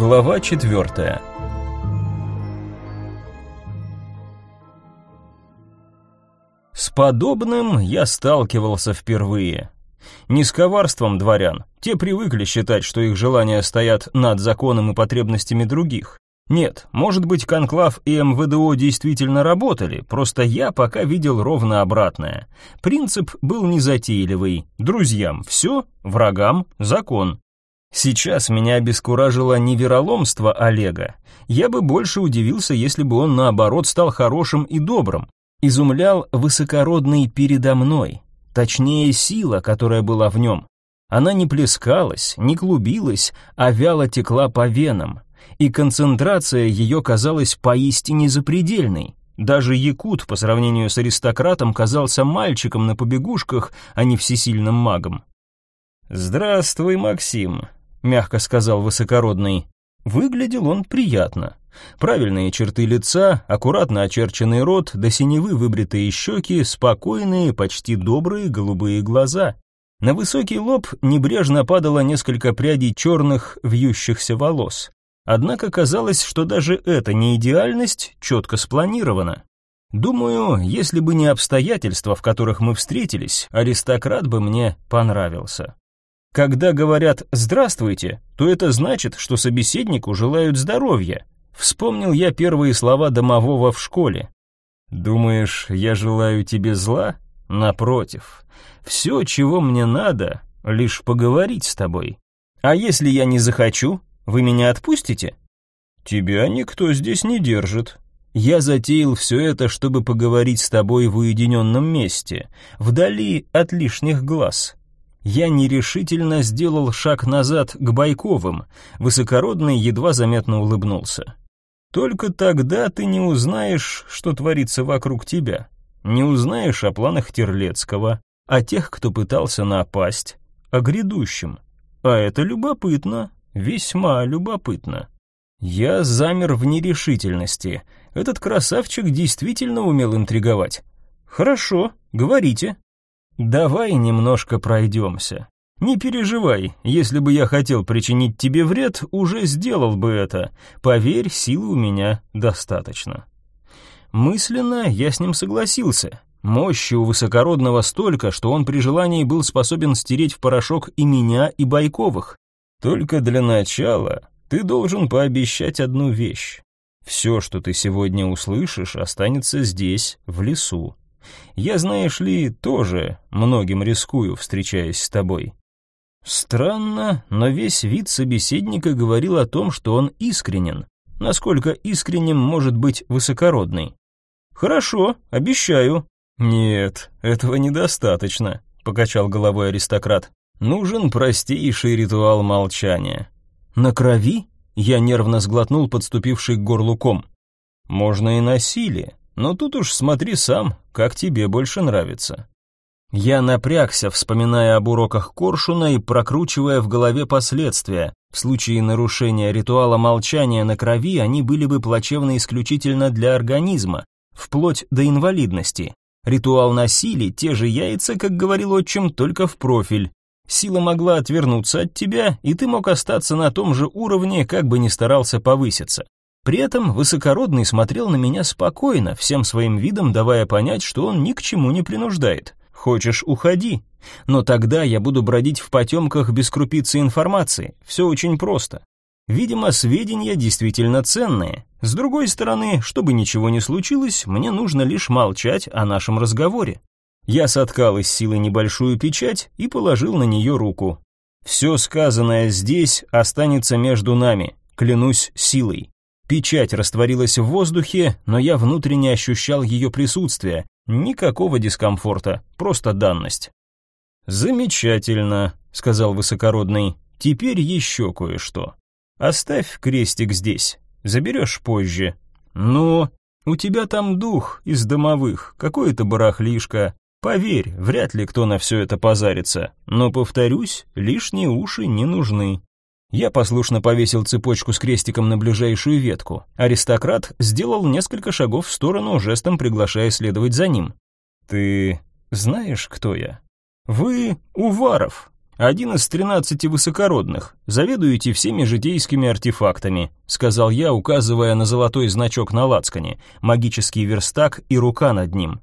Глава четвертая. С подобным я сталкивался впервые. Не с коварством дворян, те привыкли считать, что их желания стоят над законом и потребностями других. Нет, может быть, Конклав и МВДО действительно работали, просто я пока видел ровно обратное. Принцип был незатейливый. Друзьям все, врагам закон. Сейчас меня обескуражило не вероломство Олега. Я бы больше удивился, если бы он наоборот стал хорошим и добрым. Изумлял высокородный передо мной, точнее сила, которая была в нем. Она не плескалась, не клубилась, а вяло текла по венам, и концентрация ее казалась поистине запредельной. Даже якут по сравнению с аристократом казался мальчиком на побегушках, а не всесильным магом. «Здравствуй, Максим», — мягко сказал высокородный. Выглядел он приятно. Правильные черты лица, аккуратно очерченный рот, до синевы выбритые щеки, спокойные, почти добрые голубые глаза. На высокий лоб небрежно падало несколько прядей черных вьющихся волос. Однако казалось, что даже эта неидеальность четко спланирована. Думаю, если бы не обстоятельства, в которых мы встретились, аристократ бы мне понравился. Когда говорят «здравствуйте», то это значит, что собеседнику желают здоровья. Вспомнил я первые слова домового в школе. «Думаешь, я желаю тебе зла? Напротив. Все, чего мне надо, лишь поговорить с тобой. А если я не захочу, вы меня отпустите?» «Тебя никто здесь не держит», я затеял все это, чтобы поговорить с тобой в уединенном месте, вдали от лишних глаз. Я нерешительно сделал шаг назад к Байковым. Высокородный едва заметно улыбнулся. Только тогда ты не узнаешь, что творится вокруг тебя. Не узнаешь о планах Терлецкого, о тех, кто пытался напасть, о грядущем. А это любопытно, весьма любопытно. Я замер в нерешительности. Этот красавчик действительно умел интриговать. Хорошо, говорите. «Давай немножко пройдемся. Не переживай, если бы я хотел причинить тебе вред, уже сделал бы это. Поверь, силы у меня достаточно». Мысленно я с ним согласился. Мощи у высокородного столько, что он при желании был способен стереть в порошок и меня, и Байковых. Только для начала ты должен пообещать одну вещь. Все, что ты сегодня услышишь, останется здесь, в лесу. Я, знаешь ли, тоже многим рискую, встречаясь с тобой. Странно, но весь вид собеседника говорил о том, что он искренен. Насколько искренним может быть высокородный? Хорошо, обещаю. Нет, этого недостаточно, покачал головой аристократ. Нужен простейший ритуал молчания. На крови? Я нервно сглотнул подступивший к горлу ком. Можно и насилие, но тут уж смотри сам, как тебе больше нравится. Я напрягся, вспоминая об уроках Коршуна и прокручивая в голове последствия. В случае нарушения ритуала молчания на крови они были бы плачевны исключительно для организма, вплоть до инвалидности. Ритуал насилия, те же яйца, как говорил отчим, только в профиль. Сила могла отвернуться от тебя, и ты мог остаться на том же уровне, как бы ни старался повыситься. При этом высокородный смотрел на меня спокойно, всем своим видом давая понять, что он ни к чему не принуждает. Хочешь, уходи. Но тогда я буду бродить в потемках без крупицы информации. Все очень просто. Видимо, сведения действительно ценные. С другой стороны, чтобы ничего не случилось, мне нужно лишь молчать о нашем разговоре. Я соткал из силы небольшую печать и положил на нее руку. Все сказанное здесь останется между нами, клянусь силой. Печать растворилась в воздухе, но я внутренне ощущал ее присутствие. Никакого дискомфорта, просто данность. «Замечательно», — сказал высокородный. «Теперь еще кое-что. Оставь крестик здесь, заберешь позже. Ну, у тебя там дух из домовых, какое-то барахлишко. Поверь, вряд ли кто на все это позарится. Но, повторюсь, лишние уши не нужны». Я послушно повесил цепочку с крестиком на ближайшую ветку. Аристократ сделал несколько шагов в сторону, жестом приглашая следовать за ним. «Ты знаешь, кто я?» «Вы Уваров». один из тринадцати высокородных, заведуете всеми житейскими артефактами», сказал я, указывая на золотой значок на лацкане, магический верстак и рука над ним.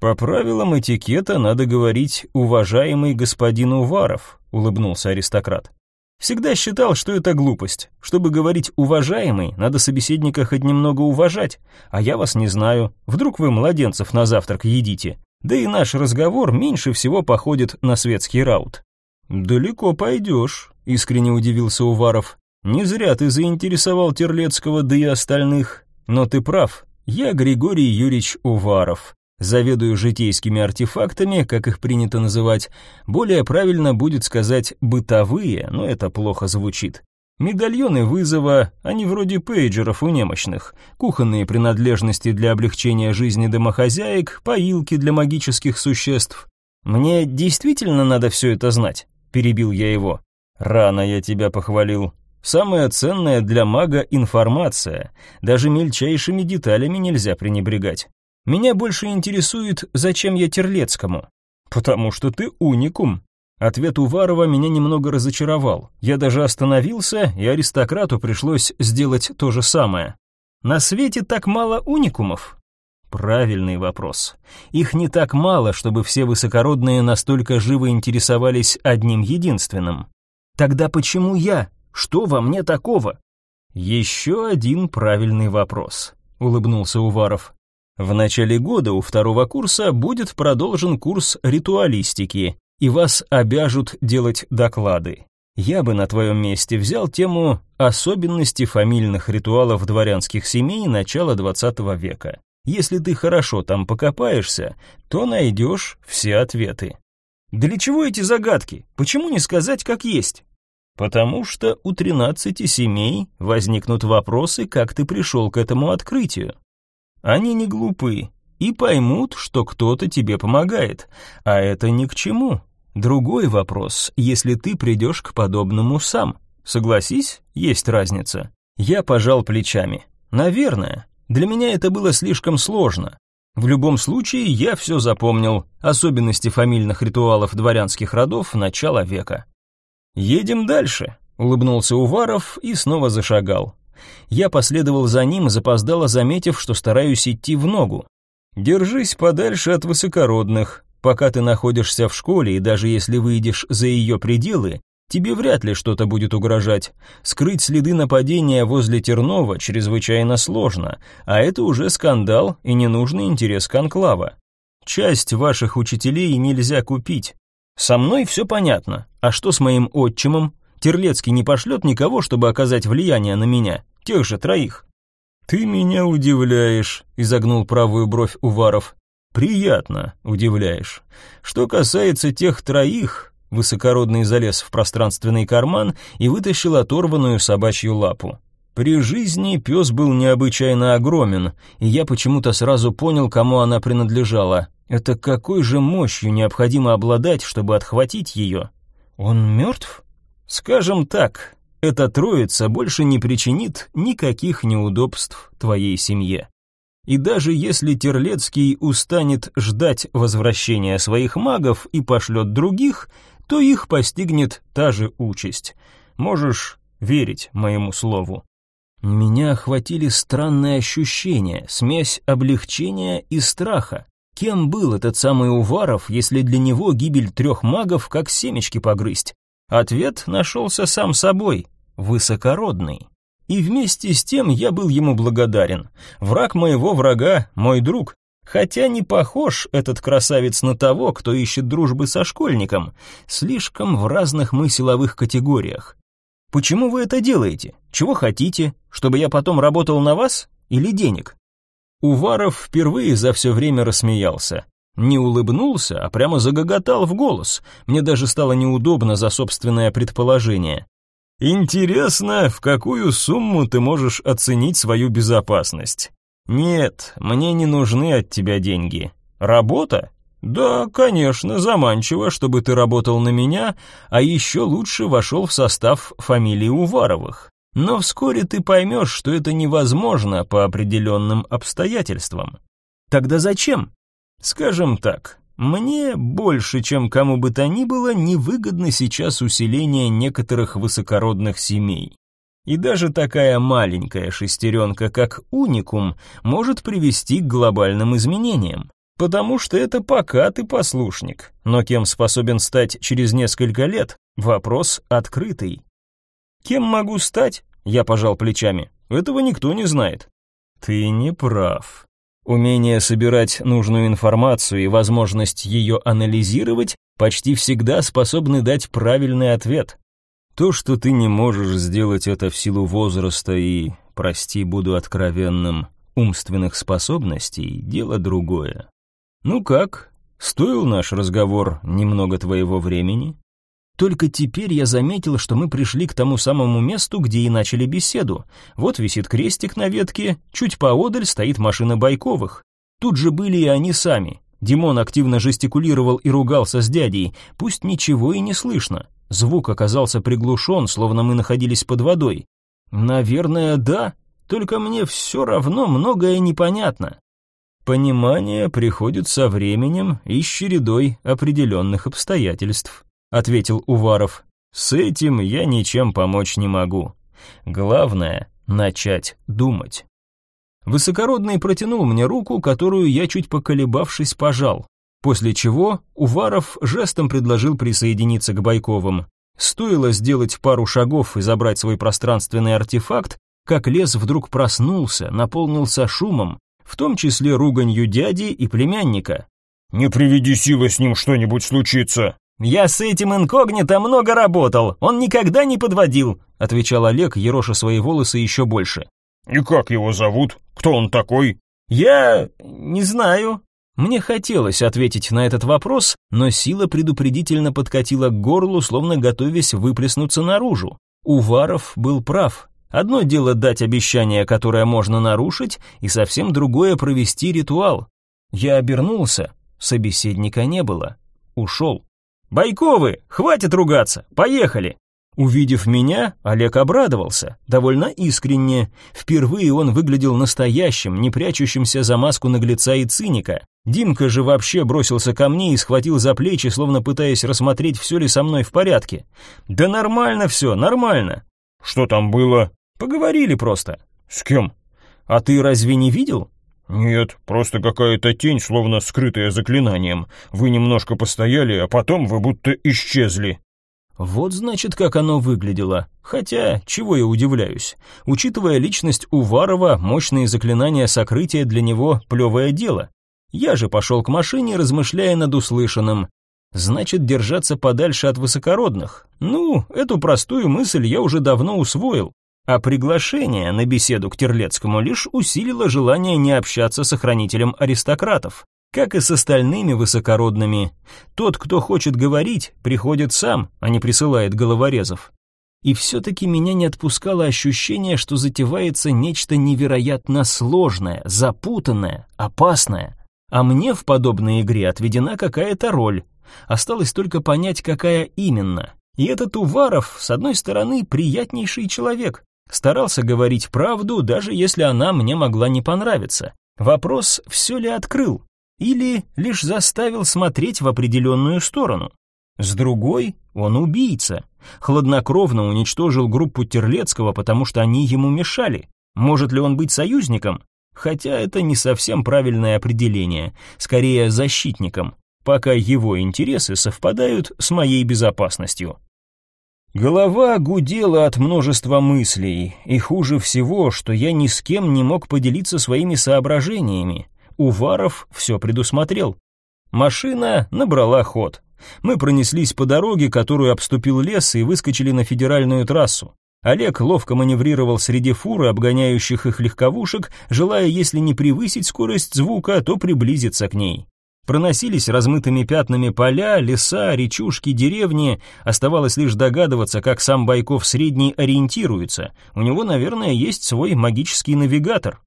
«По правилам этикета надо говорить «уважаемый господин Уваров», улыбнулся аристократ. Всегда считал, что это глупость. Чтобы говорить «уважаемый», надо собеседника хоть немного уважать, а я вас не знаю. Вдруг вы младенцев на завтрак едите. Да и наш разговор меньше всего походит на светский раут. «Далеко пойдешь», — искренне удивился Уваров. «Не зря ты заинтересовал Терлецкого, да и остальных. Но ты прав, я Григорий Юрьевич Уваров. Заведую житейскими артефактами, как их принято называть. Более правильно будет сказать «бытовые», но это плохо звучит. Медальоны вызова, они вроде пейджеров у немощных, кухонные принадлежности для облегчения жизни домохозяек, поилки для магических существ. Мне действительно надо все это знать перебил я его. Рано я тебя похвалил. Самая ценная для мага информация. Даже мельчайшими деталями нельзя пренебрегать. Меня больше интересует, зачем я Терлецкому. Потому что ты уникум. Ответ Уварова меня немного разочаровал. Я даже остановился, и аристократу пришлось сделать то же самое. На свете так мало уникумов. Правильный вопрос. Их не так мало, чтобы все высокородные настолько живо интересовались одним единственным. Тогда почему я? Что во мне такого? Еще один правильный вопрос, улыбнулся Уваров. В начале года у второго курса будет продолжен курс ритуалистики, и вас обяжут делать доклады. Я бы на твоем месте взял тему особенности фамильных ритуалов дворянских семей начала XX века. Если ты хорошо там покопаешься, то найдешь все ответы. Для чего эти загадки? Почему не сказать как есть? Потому что у тринадцати семей возникнут вопросы, как ты пришел к этому открытию. Они не глупы и поймут, что кто-то тебе помогает, а это ни к чему. Другой вопрос, если ты придешь к подобному сам. Согласись, есть разница. Я пожал плечами. Наверное, для меня это было слишком сложно. В любом случае, я все запомнил, особенности фамильных ритуалов дворянских родов начала века. «Едем дальше», — улыбнулся Уваров и снова зашагал. Я последовал за ним, запоздало заметив, что стараюсь идти в ногу. «Держись подальше от высокородных. Пока ты находишься в школе, и даже если выйдешь за ее пределы, Тебе вряд ли что-то будет угрожать. Скрыть следы нападения возле Тернова чрезвычайно сложно, а это уже скандал и ненужный интерес конклава. Часть ваших учителей нельзя купить. Со мной все понятно. А что с моим отчимом? Терлецкий не пошлет никого, чтобы оказать влияние на меня, тех же троих. Ты меня удивляешь, изогнул правую бровь Уваров. Приятно удивляешь. Что касается тех троих, Высокородный залез в пространственный карман и вытащил оторванную собачью лапу. При жизни пес был необычайно огромен, и я почему-то сразу понял, кому она принадлежала. Это какой же мощью необходимо обладать, чтобы отхватить ее? Он мертв? Скажем так, эта троица больше не причинит никаких неудобств твоей семье. И даже если Терлецкий устанет ждать возвращения своих магов и пошлет других, то их постигнет та же участь. Можешь верить моему слову. Меня охватили странные ощущения, смесь облегчения и страха. Кем был этот самый Уваров, если для него гибель трех магов как семечки погрызть? Ответ нашелся сам собой — высокородный. И вместе с тем я был ему благодарен. Враг моего врага — мой друг, Хотя не похож этот красавец на того, кто ищет дружбы со школьником, слишком в разных мы силовых категориях. Почему вы это делаете? Чего хотите? Чтобы я потом работал на вас? Или денег? Уваров впервые за все время рассмеялся. Не улыбнулся, а прямо загоготал в голос. Мне даже стало неудобно за собственное предположение. «Интересно, в какую сумму ты можешь оценить свою безопасность?» «Нет, мне не нужны от тебя деньги. Работа? Да, конечно, заманчиво, чтобы ты работал на меня, а еще лучше вошел в состав фамилии Уваровых. Но вскоре ты поймешь, что это невозможно по определенным обстоятельствам. Тогда зачем? Скажем так, Мне больше, чем кому бы то ни было, невыгодно сейчас усиление некоторых высокородных семей. И даже такая маленькая шестеренка, как уникум, может привести к глобальным изменениям. Потому что это пока ты послушник, но кем способен стать через несколько лет, вопрос открытый. Кем могу стать? Я пожал плечами. Этого никто не знает. Ты не прав. Умение собирать нужную информацию и возможность ее анализировать почти всегда способны дать правильный ответ. То, что ты не можешь сделать это в силу возраста и, прости, буду откровенным, умственных способностей, дело другое. «Ну как? Стоил наш разговор немного твоего времени?» Только теперь я заметил, что мы пришли к тому самому месту, где и начали беседу. Вот висит крестик на ветке, чуть поодаль стоит машина Байковых. Тут же были и они сами. Димон активно жестикулировал и ругался с дядей, пусть ничего и не слышно. Звук оказался приглушен, словно мы находились под водой. Наверное, да, только мне все равно многое непонятно. «Понимание приходит со временем и с чередой определенных обстоятельств», ответил Уваров. «С этим я ничем помочь не могу. Главное — начать думать». Высокородный протянул мне руку, которую я, чуть поколебавшись, пожал. После чего Уваров жестом предложил присоединиться к Байковым. Стоило сделать пару шагов и забрать свой пространственный артефакт, как лес вдруг проснулся, наполнился шумом, в том числе руганью дяди и племянника. «Не приведи силы с ним что-нибудь случиться!» «Я с этим инкогнито много работал, он никогда не подводил», отвечал Олег, ероша свои волосы еще больше. «И как его зовут? Кто он такой?» «Я... не знаю». Мне хотелось ответить на этот вопрос, но сила предупредительно подкатила к горлу, словно готовясь выплеснуться наружу. Уваров был прав. Одно дело дать обещание, которое можно нарушить, и совсем другое провести ритуал. Я обернулся, собеседника не было. Ушел. «Байковы, хватит ругаться, поехали!» Увидев меня, Олег обрадовался, довольно искренне. Впервые он выглядел настоящим, не прячущимся за маску наглеца и циника. Димка же вообще бросился ко мне и схватил за плечи, словно пытаясь рассмотреть, все ли со мной в порядке. «Да нормально все, нормально!» «Что там было?» Поговорили просто. С кем? А ты разве не видел? Нет, просто какая-то тень, словно скрытая заклинанием. Вы немножко постояли, а потом вы будто исчезли. Вот значит, как оно выглядело. Хотя, чего я удивляюсь. Учитывая личность Уварова, мощные заклинания сокрытия для него плевое дело. Я же пошел к машине, размышляя над услышанным. Значит, держаться подальше от высокородных. Ну, эту простую мысль я уже давно усвоил. А приглашение на беседу к Терлецкому лишь усилило желание не общаться с охранителем аристократов, как и с остальными высокородными. Тот, кто хочет говорить, приходит сам, а не присылает головорезов. И все-таки меня не отпускало ощущение, что затевается нечто невероятно сложное, запутанное, опасное. А мне в подобной игре отведена какая-то роль. Осталось только понять, какая именно. И этот Уваров, с одной стороны, приятнейший человек, Старался говорить правду, даже если она мне могла не понравиться. Вопрос, все ли открыл, или лишь заставил смотреть в определенную сторону. С другой, он убийца. Хладнокровно уничтожил группу Терлецкого, потому что они ему мешали. Может ли он быть союзником? Хотя это не совсем правильное определение, скорее защитником, пока его интересы совпадают с моей безопасностью. Голова гудела от множества мыслей, и хуже всего, что я ни с кем не мог поделиться своими соображениями. Уваров все предусмотрел. Машина набрала ход. Мы пронеслись по дороге, которую обступил лес, и выскочили на федеральную трассу. Олег ловко маневрировал среди фур, обгоняющих их легковушек, желая, если не превысить скорость звука, то приблизиться к ней. Проносились размытыми пятнами поля, леса, речушки, деревни. Оставалось лишь догадываться, как сам Байков средний ориентируется. У него, наверное, есть свой магический навигатор.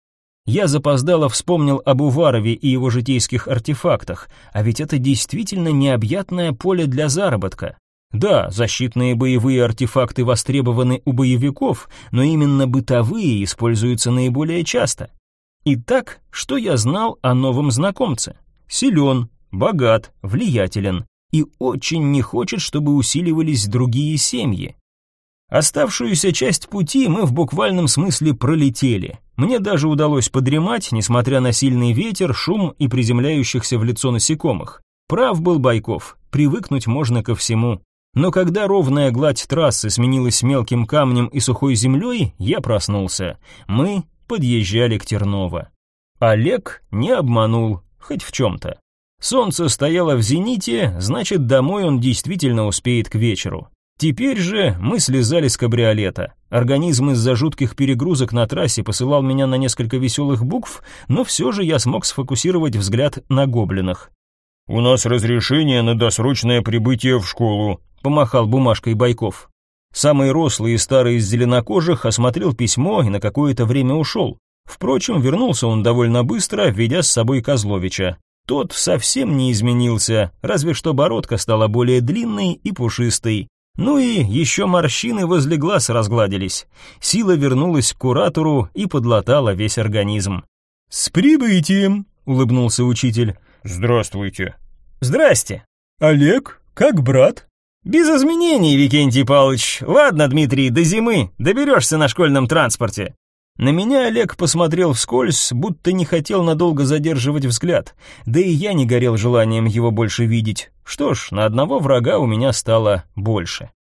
Я запоздало вспомнил об Уварове и его житейских артефактах, а ведь это действительно необъятное поле для заработка. Да, защитные боевые артефакты востребованы у боевиков, но именно бытовые используются наиболее часто. Итак, что я знал о новом знакомце? Силен, богат, влиятелен и очень не хочет, чтобы усиливались другие семьи. Оставшуюся часть пути мы в буквальном смысле пролетели. Мне даже удалось подремать, несмотря на сильный ветер, шум и приземляющихся в лицо насекомых. Прав был Байков, привыкнуть можно ко всему. Но когда ровная гладь трассы сменилась мелким камнем и сухой землей, я проснулся. Мы подъезжали к Терново. Олег не обманул, хоть в чем-то. Солнце стояло в зените, значит, домой он действительно успеет к вечеру. Теперь же мы слезали с кабриолета. Организм из-за жутких перегрузок на трассе посылал меня на несколько веселых букв, но все же я смог сфокусировать взгляд на гоблинах. «У нас разрешение на досрочное прибытие в школу», — помахал бумажкой Байков. Самый рослый и старый из зеленокожих осмотрел письмо и на какое-то время ушел. Впрочем, вернулся он довольно быстро, ведя с собой Козловича. Тот совсем не изменился, разве что бородка стала более длинной и пушистой. Ну и еще морщины возле глаз разгладились. Сила вернулась к куратору и подлатала весь организм. «С прибытием!» — улыбнулся учитель. «Здравствуйте». «Здрасте». «Олег, как брат?» «Без изменений, Викентий Павлович. Ладно, Дмитрий, до зимы. Доберешься на школьном транспорте». На меня Олег посмотрел вскользь, будто не хотел надолго задерживать взгляд, да и я не горел желанием его больше видеть. Что ж, на одного врага у меня стало больше.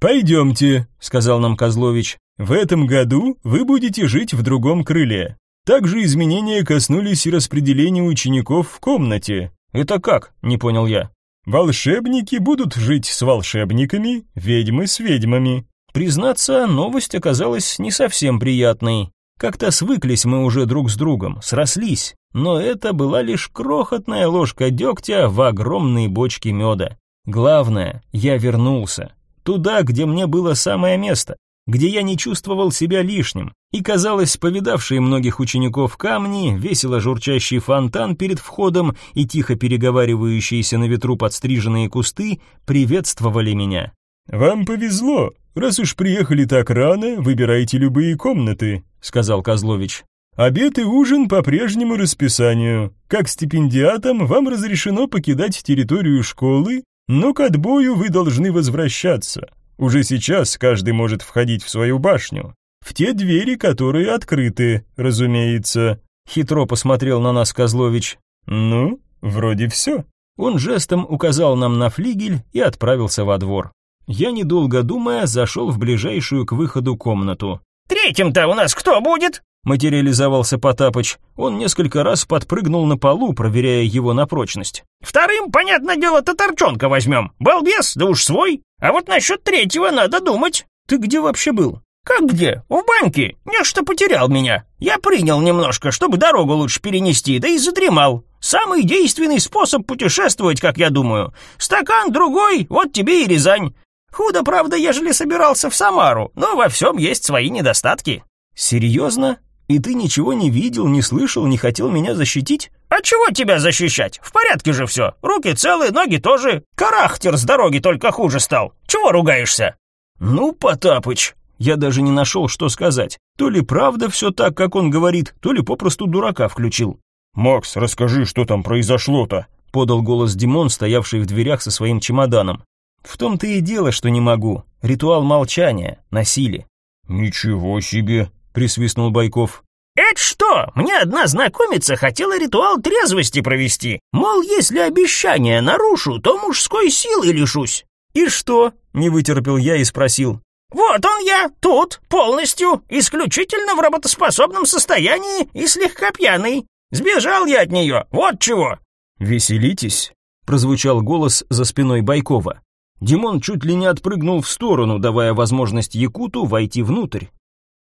«Пойдемте», — сказал нам Козлович, — «в этом году вы будете жить в другом крыле. Также изменения коснулись и распределения учеников в комнате». «Это как?» — не понял я. «Волшебники будут жить с волшебниками, ведьмы с ведьмами». Признаться, новость оказалась не совсем приятной. Как-то свыклись мы уже друг с другом, срослись, но это была лишь крохотная ложка дегтя в огромной бочке меда. Главное, я вернулся. Туда, где мне было самое место, где я не чувствовал себя лишним. И казалось, повидавшие многих учеников камни, весело журчащий фонтан перед входом и тихо переговаривающиеся на ветру подстриженные кусты приветствовали меня. «Вам повезло. Раз уж приехали так рано, выбирайте любые комнаты», — сказал Козлович. «Обед и ужин по прежнему расписанию. Как стипендиатам вам разрешено покидать территорию школы, но к отбою вы должны возвращаться. Уже сейчас каждый может входить в свою башню. В те двери, которые открыты, разумеется». Хитро посмотрел на нас Козлович. «Ну, вроде все». Он жестом указал нам на флигель и отправился во двор. Я, недолго думая, зашел в ближайшую к выходу комнату. «Третьим-то у нас кто будет?» материализовался Потапыч. Он несколько раз подпрыгнул на полу, проверяя его на прочность. «Вторым, понятное дело, татарчонка возьмем. Балбес, да уж свой. А вот насчет третьего надо думать». «Ты где вообще был?» «Как где? В банке. Нечто потерял меня. Я принял немножко, чтобы дорогу лучше перенести, да и задремал. Самый действенный способ путешествовать, как я думаю. Стакан другой, вот тебе и Рязань. Худо, правда, ежели собирался в Самару, но во всем есть свои недостатки». «Серьезно? И ты ничего не видел, не слышал, не хотел меня защитить?» «А чего тебя защищать? В порядке же все. Руки целые, ноги тоже. Карахтер с дороги только хуже стал. Чего ругаешься?» «Ну, Потапыч!» Я даже не нашел, что сказать. То ли правда все так, как он говорит, то ли попросту дурака включил. «Макс, расскажи, что там произошло-то?» Подал голос Димон, стоявший в дверях со своим чемоданом. В том-то и дело, что не могу. Ритуал молчания, насилие. Ничего себе, присвистнул Байков. «Это что? Мне одна знакомица хотела ритуал трезвости провести. Мол, если обещание нарушу, то мужской силы лишусь». «И что?» — не вытерпел я и спросил. «Вот он я, тут, полностью, исключительно в работоспособном состоянии и слегка пьяный. Сбежал я от нее, вот чего». «Веселитесь?» — прозвучал голос за спиной Байкова. Димон чуть ли не отпрыгнул в сторону, давая возможность Якуту войти внутрь.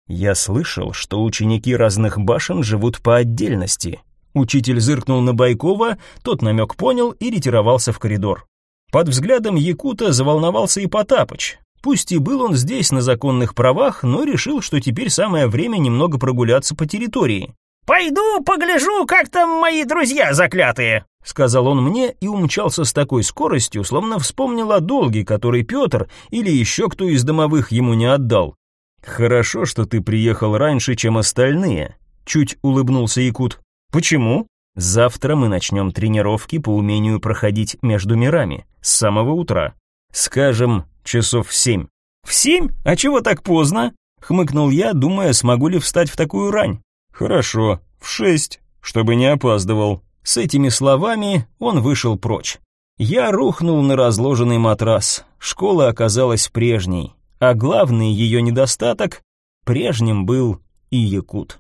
Я слышал, что ученики разных башен живут по отдельности. Учитель зыркнул на Байкова, тот намек понял и ретировался в коридор. Под взглядом Якута заволновался и Потапыч. Пусть и был он здесь на законных правах, но решил, что теперь самое время немного прогуляться по территории. «Пойду погляжу, как там мои друзья заклятые», — сказал он мне и умчался с такой скоростью, словно вспомнил о долге, который Петр или еще кто из домовых ему не отдал. «Хорошо, что ты приехал раньше, чем остальные», — чуть улыбнулся Якут. «Почему?» Завтра мы начнем тренировки по умению проходить между мирами с самого утра. Скажем, часов в семь. В семь? А чего так поздно? Хмыкнул я, думая, смогу ли встать в такую рань. Хорошо, в шесть, чтобы не опаздывал. С этими словами он вышел прочь. Я рухнул на разложенный матрас. Школа оказалась прежней, а главный ее недостаток прежним был и якут.